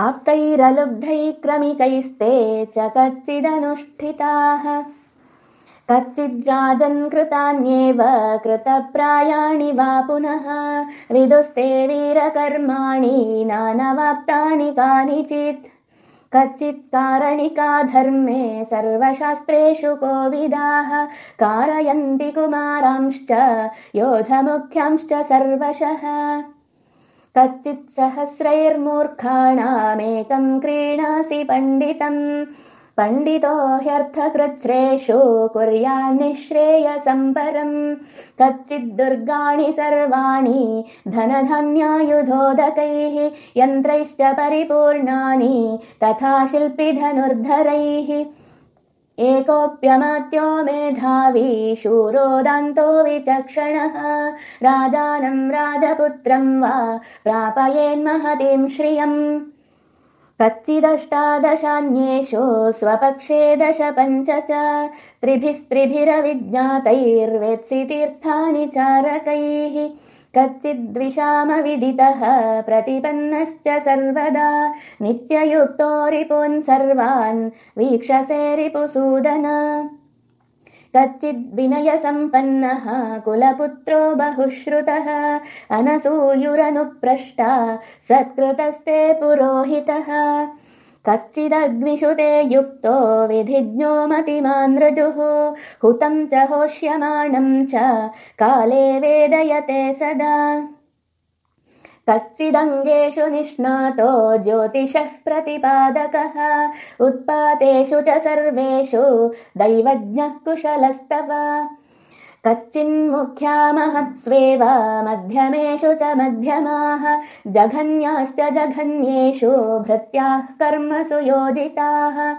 आप्तैरलुब्धैक्रमिकैस्ते च कच्चिदनुष्ठिताः। कच्चिद्राजन् कृतान्येव कृतप्रायाणि वा पुनः। विदुस्ते वीरकर्माणि नानवाप्तानि कानिचित्। कच्चित् कारणिका धर्मे सर्वशास्त्रेषु कोविदाः। कारयन्ति कुमारांश्च योधमुख्यांश्च सर्वशः कच्चित् सहस्रैर्मूर्खाणामेकं क्रीणासि पण्डितम् पण्डितो ह्यर्थकृच्छ्रेषु कुर्यान्निःश्रेयसम्परम् कच्चिद्दुर्गाणि सर्वाणि धनधन्यायुधोदकैः यन्त्रैश्च परिपूर्णानि तथा शिल्पिधनुर्धरैः एकोऽप्यमात्यो मेधावी शूरोदान्तो विचक्षणः। राजानं राजपुत्रं वा प्रापयेन्महतीं श्रियम्। कच्चिदष्टादशान्येषु स्वपक्षे दश पञ्च च। त्रिभिस्त्रिभिरविज्ञातैर्वेत्सि तीर्थानि चारकैः कच्चिद्विषामविदितः प्रतिपन्नश्च सर्वदा। नित्ययुक्तो रिपुन् सर्वान् वीक्षसे रिपुसूदन कच्चिद्विनयसम्पन्नः कुलपुत्रो बहुश्रुतः अनसूयुरनुप्रष्टा सत्कृतस्ते पुरोहितः कच्चिदग्निषु ते युक्तो विधिज्ञो मतिमान्द्रजुः। हुतं च होष्यमाणं च काले वेदयते सदा। कच्चिदङ्गेषु निष्णातो ज्योतिषः प्रतिपादकः। उत्पातेषु च सर्वेषु दैवज्ञः कुशलस्तव कच्चिन्मुख्या महत्स्वेव मध्यमेषु च मध्यमाः जघन्याश्च जघन्येषु भृत्याः कर्मसु योजिताः